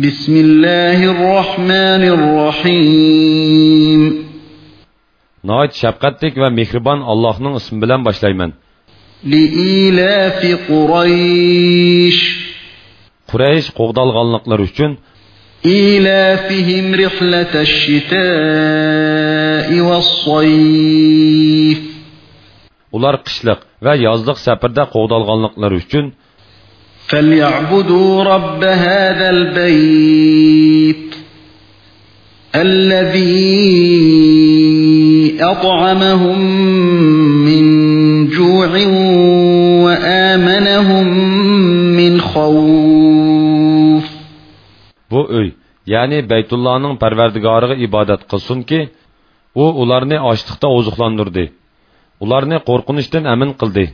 بسم الله الرحمن الرحيم Nəhayət şəfqətlik və mehriban Allah'ın ismi bilan başlayman. لإيلاف قريش Quraysh qoğdalğanlıqlar üçün إيلافهم رحلة الشتاء والصيف ular qishliq va yozliq safarda qo'g'dalganliklari uchun فليعبدوا رب هذا البيت الذي أطعمهم من جوع وآمنهم من خوف bu uy ya'ni baytullohning parvardigoriga ibodat qilsinki u ularni ochliqda oziqlantirdi ularni qo'rqinishdan amin qildi